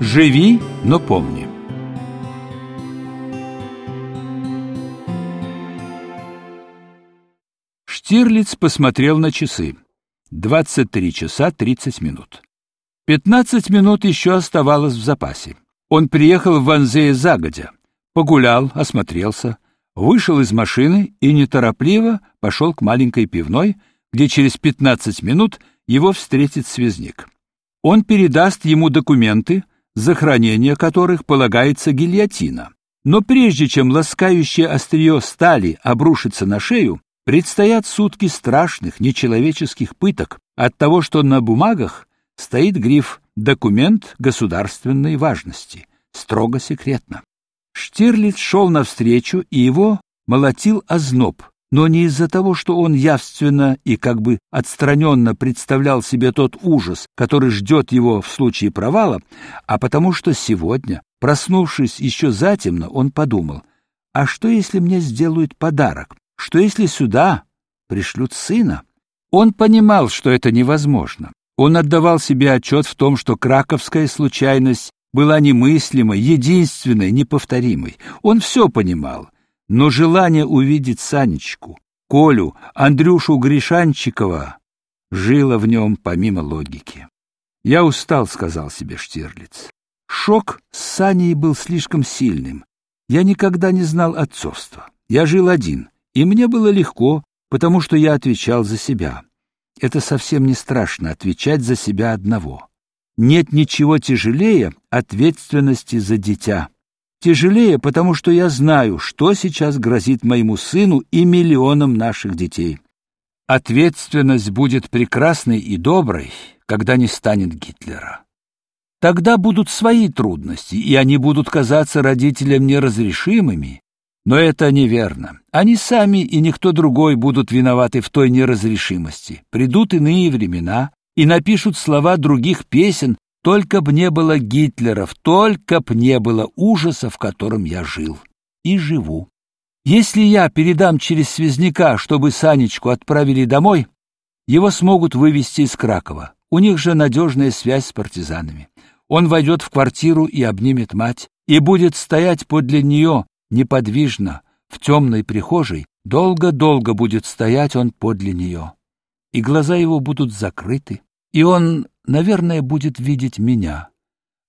Живи, но помни. Штирлиц посмотрел на часы. 23 часа 30 минут. 15 минут еще оставалось в запасе. Он приехал в Ванзее загодя, погулял, осмотрелся, вышел из машины и неторопливо пошел к маленькой пивной, где через 15 минут его встретит связник. Он передаст ему документы, за хранение которых полагается гильотина. Но прежде чем ласкающее острие стали обрушится на шею, предстоят сутки страшных нечеловеческих пыток от того, что на бумагах стоит гриф «Документ государственной важности», строго секретно. Штирлиц шел навстречу, и его молотил озноб, но не из-за того, что он явственно и как бы отстраненно представлял себе тот ужас, который ждет его в случае провала, а потому что сегодня, проснувшись еще затемно, он подумал, а что если мне сделают подарок? Что если сюда пришлют сына? Он понимал, что это невозможно. Он отдавал себе отчет в том, что краковская случайность была немыслимой, единственной, неповторимой. Он все понимал, но желание увидеть Санечку, Колю, Андрюшу Гришанчикова жило в нем помимо логики. «Я устал», — сказал себе Штирлиц. Шок с Саней был слишком сильным. Я никогда не знал отцовства. Я жил один, и мне было легко, потому что я отвечал за себя. Это совсем не страшно отвечать за себя одного. Нет ничего тяжелее ответственности за дитя. Тяжелее, потому что я знаю, что сейчас грозит моему сыну и миллионам наших детей. Ответственность будет прекрасной и доброй, когда не станет Гитлера. Тогда будут свои трудности, и они будут казаться родителям неразрешимыми, но это неверно. Они сами и никто другой будут виноваты в той неразрешимости. Придут иные времена и напишут слова других песен, только б не было Гитлеров, только б не было ужаса, в котором я жил и живу. Если я передам через связняка, чтобы Санечку отправили домой, его смогут вывести из Кракова. У них же надежная связь с партизанами. Он войдет в квартиру и обнимет мать, и будет стоять подле нее, неподвижно, в темной прихожей, долго-долго будет стоять он подле нее. И глаза его будут закрыты, и он, наверное, будет видеть меня.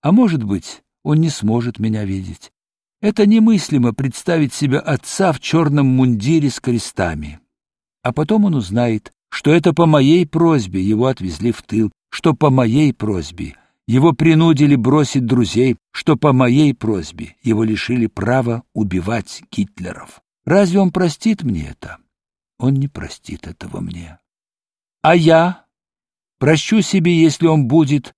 А может быть, он не сможет меня видеть. Это немыслимо представить себя отца в черном мундире с крестами. А потом он узнает, что это по моей просьбе его отвезли в тыл, что по моей просьбе его принудили бросить друзей, что по моей просьбе его лишили права убивать Гитлеров. Разве он простит мне это? Он не простит этого мне. А я? Прощу себе, если он будет...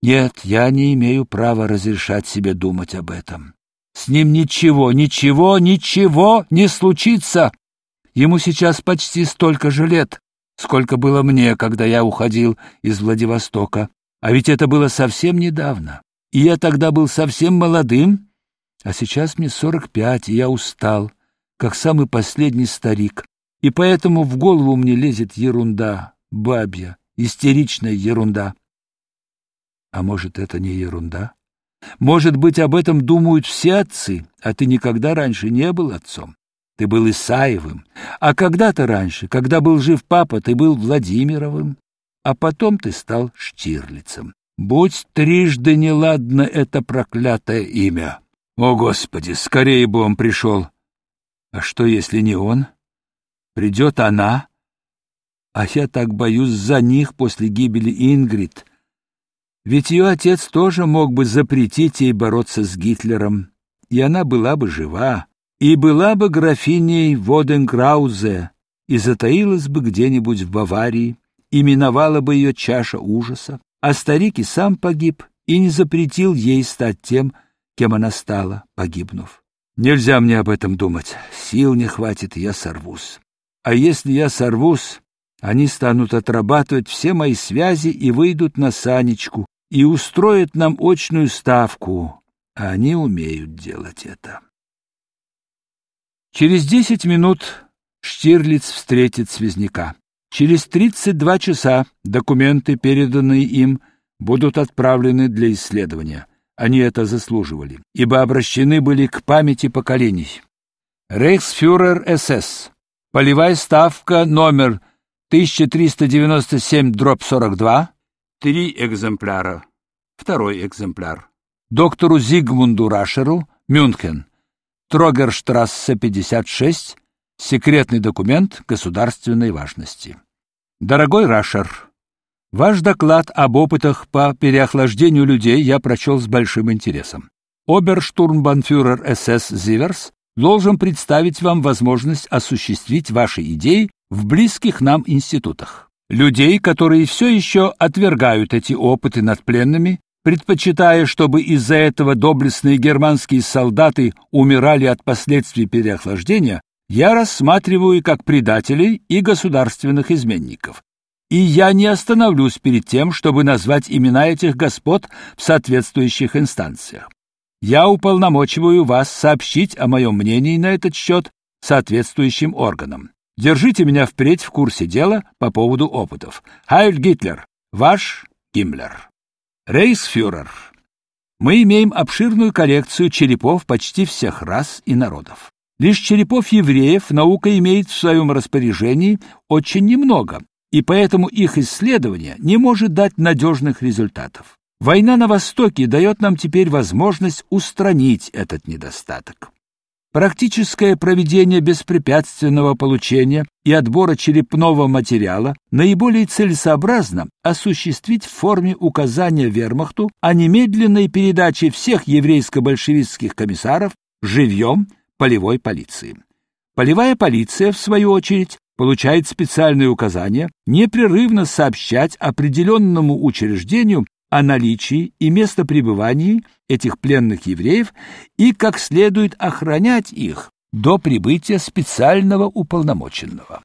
Нет, я не имею права разрешать себе думать об этом. С ним ничего, ничего, ничего не случится. Ему сейчас почти столько же лет, сколько было мне, когда я уходил из Владивостока. А ведь это было совсем недавно, и я тогда был совсем молодым, а сейчас мне сорок пять, и я устал, как самый последний старик, и поэтому в голову мне лезет ерунда, бабья, истеричная ерунда. А может, это не ерунда? Может быть, об этом думают все отцы, а ты никогда раньше не был отцом. Ты был Исаевым, а когда-то раньше, когда был жив папа, ты был Владимировым а потом ты стал Штирлицем. Будь трижды неладно это проклятое имя. О, Господи, скорее бы он пришел. А что, если не он? Придет она? А я так боюсь за них после гибели Ингрид. Ведь ее отец тоже мог бы запретить ей бороться с Гитлером, и она была бы жива, и была бы графиней Воденграузе, и затаилась бы где-нибудь в Баварии и миновала бы ее чаша ужаса, а старик и сам погиб и не запретил ей стать тем, кем она стала, погибнув. Нельзя мне об этом думать. Сил не хватит, я сорвусь. А если я сорвусь, они станут отрабатывать все мои связи и выйдут на Санечку и устроят нам очную ставку. Они умеют делать это. Через десять минут Штирлиц встретит связняка. Через 32 часа документы, переданные им, будут отправлены для исследования. Они это заслуживали, ибо обращены были к памяти поколений. Рейхсфюрер СС. Полевая ставка номер 1397-42. Три экземпляра. Второй экземпляр. Доктору Зигмунду Рашеру, Мюнхен. Трогерштрассе 56. Секретный документ государственной важности. Дорогой Рашер, ваш доклад об опытах по переохлаждению людей я прочел с большим интересом. Оберштурмбанфюрер СС Зиверс должен представить вам возможность осуществить ваши идеи в близких нам институтах. Людей, которые все еще отвергают эти опыты над пленными, предпочитая, чтобы из-за этого доблестные германские солдаты умирали от последствий переохлаждения, я рассматриваю как предателей и государственных изменников. И я не остановлюсь перед тем, чтобы назвать имена этих господ в соответствующих инстанциях. Я уполномочиваю вас сообщить о моем мнении на этот счет соответствующим органам. Держите меня впредь в курсе дела по поводу опытов. Хайль Гитлер, ваш Гиммлер. Рейхсфюрер. Мы имеем обширную коллекцию черепов почти всех рас и народов. Лишь черепов евреев наука имеет в своем распоряжении очень немного, и поэтому их исследование не может дать надежных результатов. Война на Востоке дает нам теперь возможность устранить этот недостаток. Практическое проведение беспрепятственного получения и отбора черепного материала наиболее целесообразно осуществить в форме указания Вермахту о немедленной передаче всех еврейско-большевистских комиссаров живьем полевой полиции. Полевая полиция, в свою очередь, получает специальные указания непрерывно сообщать определенному учреждению о наличии и местопребывании этих пленных евреев и как следует охранять их до прибытия специального уполномоченного.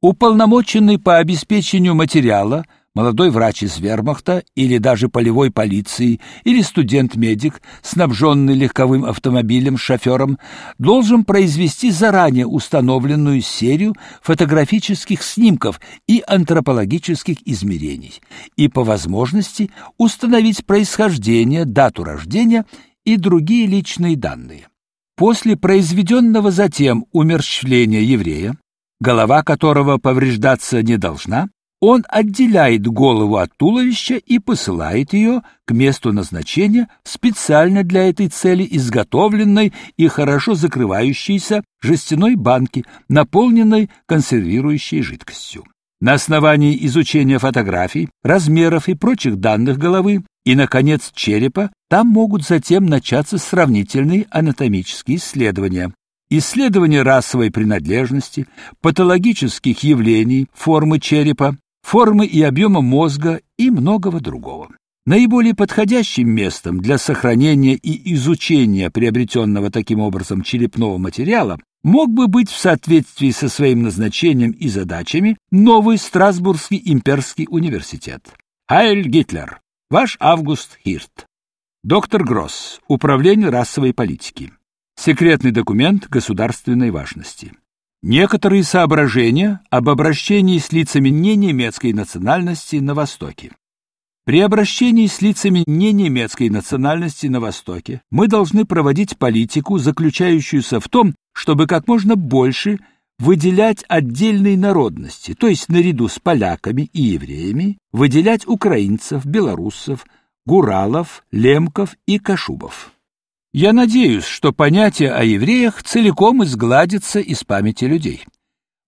Уполномоченный по обеспечению материала – молодой врач из вермахта или даже полевой полиции или студент-медик, снабженный легковым автомобилем с шофером, должен произвести заранее установленную серию фотографических снимков и антропологических измерений и по возможности установить происхождение, дату рождения и другие личные данные. После произведенного затем умерщвления еврея, голова которого повреждаться не должна, он отделяет голову от туловища и посылает ее к месту назначения специально для этой цели изготовленной и хорошо закрывающейся жестяной банки, наполненной консервирующей жидкостью. На основании изучения фотографий, размеров и прочих данных головы и, наконец, черепа, там могут затем начаться сравнительные анатомические исследования. Исследования расовой принадлежности, патологических явлений, формы черепа, формы и объема мозга и многого другого. Наиболее подходящим местом для сохранения и изучения приобретенного таким образом черепного материала мог бы быть в соответствии со своим назначением и задачами новый Страсбургский имперский университет. Хайль Гитлер. Ваш Август Хирт. Доктор Гросс. Управление расовой политики. Секретный документ государственной важности. Некоторые соображения об обращении с лицами не немецкой национальности на Востоке. При обращении с лицами не немецкой национальности на Востоке мы должны проводить политику, заключающуюся в том, чтобы как можно больше выделять отдельные народности, то есть наряду с поляками и евреями выделять украинцев, белорусов, гуралов, лемков и кашубов. Я надеюсь, что понятие о евреях целиком изгладится из памяти людей.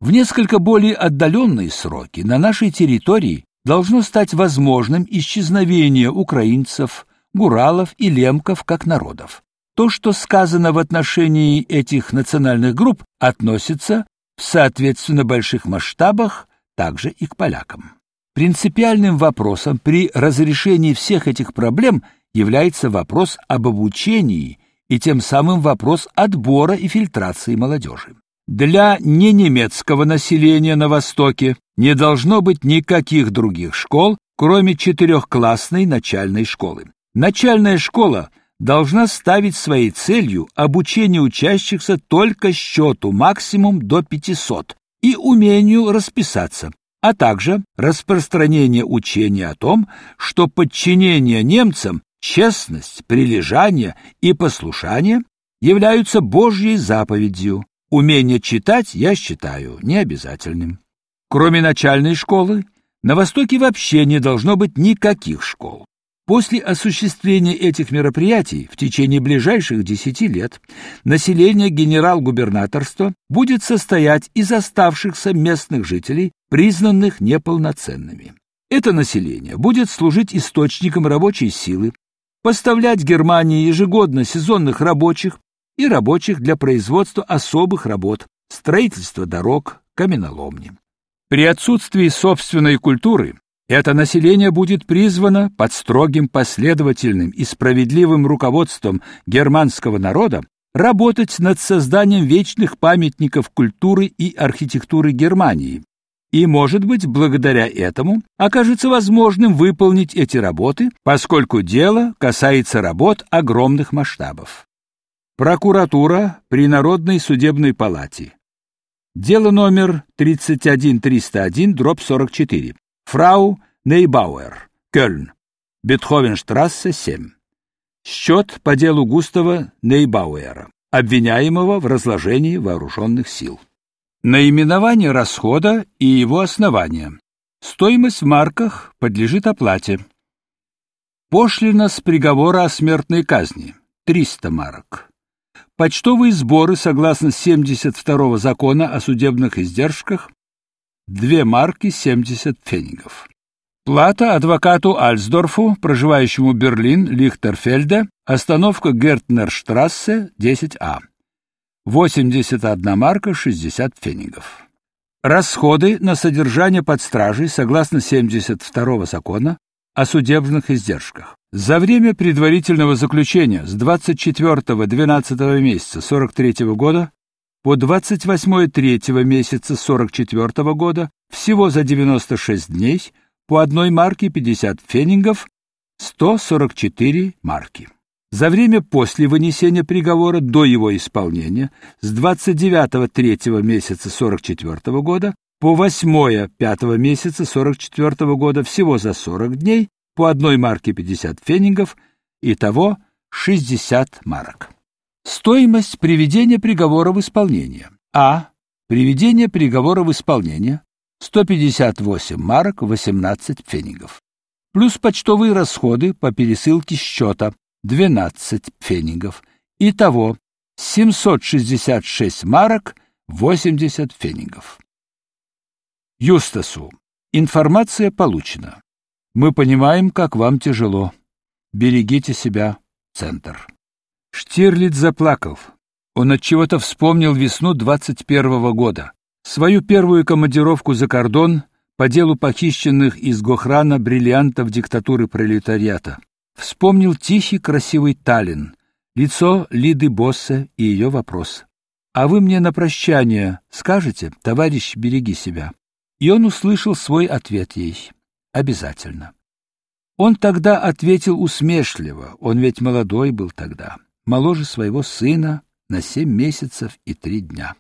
В несколько более отдаленные сроки на нашей территории должно стать возможным исчезновение украинцев, гуралов и лемков как народов. То, что сказано в отношении этих национальных групп, относится в соответственно больших масштабах также и к полякам. Принципиальным вопросом при разрешении всех этих проблем является вопрос об обучении и тем самым вопрос отбора и фильтрации молодежи. Для ненемецкого населения на Востоке не должно быть никаких других школ, кроме четырехклассной начальной школы. Начальная школа должна ставить своей целью обучение учащихся только счету максимум до 500 и умению расписаться, а также распространение учения о том, что подчинение немцам честность, прилежание и послушание являются Божьей заповедью. Умение читать я считаю необязательным. Кроме начальной школы, на Востоке вообще не должно быть никаких школ. После осуществления этих мероприятий в течение ближайших десяти лет население генерал-губернаторства будет состоять из оставшихся местных жителей, признанных неполноценными. Это население будет служить источником рабочей силы, поставлять Германии ежегодно сезонных рабочих и рабочих для производства особых работ, строительства дорог, каменоломни. При отсутствии собственной культуры это население будет призвано под строгим последовательным и справедливым руководством германского народа работать над созданием вечных памятников культуры и архитектуры Германии. И, может быть, благодаря этому окажется возможным выполнить эти работы, поскольку дело касается работ огромных масштабов. Прокуратура при Народной судебной палате. Дело номер 31301, дробь 44. Фрау Нейбауэр, Кёльн, Бетховенштрассе, 7. Счет по делу Густава Нейбауэра, обвиняемого в разложении вооруженных сил. Наименование расхода и его основания. Стоимость в марках подлежит оплате. Пошлина с приговора о смертной казни 300 марок. Почтовые сборы согласно 72 закона о судебных издержках Две марки 70 пфенигов. Плата адвокату Альсдорфу, проживающему Берлин, Лихтерфельде, остановка Гертнерштрассе, 10А. 81 марка 60 пфенигов. Расходы на содержание под стражей согласно 72 закона о судебных издержках. За время предварительного заключения с 24-12 месяца 43 года по 28 третьего месяца 44 -го года всего за 96 дней по одной марке 50 фенингов 144 марки. За время после вынесения приговора до его исполнения с 29 третьего месяца 44 -го года по 8 пятого месяца 44 -го года всего за 40 дней по одной марке 50 фенингов, итого 60 марок. Стоимость приведения приговора в исполнение. А. Приведение приговора в исполнение 158 марок 18 пфенигов. Плюс почтовые расходы по пересылке счета 12 пфенигов. Итого 766 марок 80 пфенигов. Юстасу. Информация получена. Мы понимаем, как вам тяжело. Берегите себя. Центр. Штирлиц заплакал. Он от чего-то вспомнил весну 21 года, свою первую командировку за кордон по делу похищенных из Гохрана бриллиантов диктатуры пролетариата. Вспомнил тихий красивый Таллин, лицо Лиды Босса и ее вопрос: "А вы мне на прощание скажете, товарищ, береги себя?" И он услышал свой ответ ей: "Обязательно". Он тогда ответил усмешливо, он ведь молодой был тогда моложе своего сына на семь месяцев и три дня.